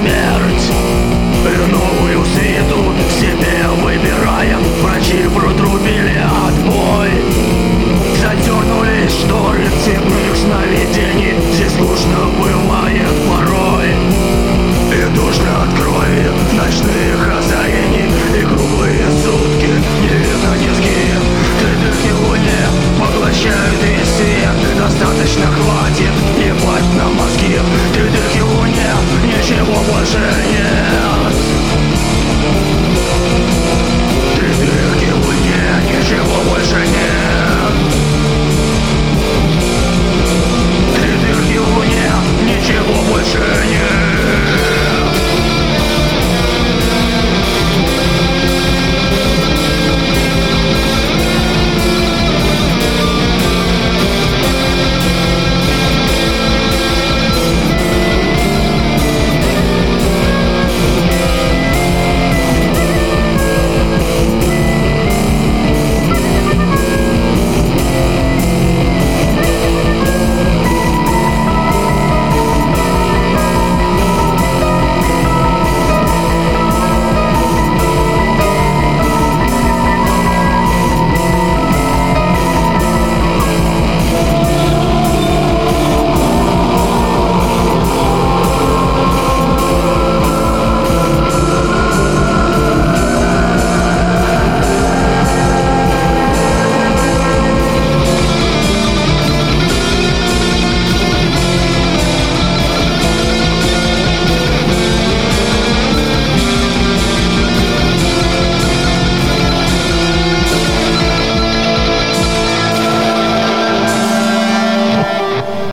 me yeah.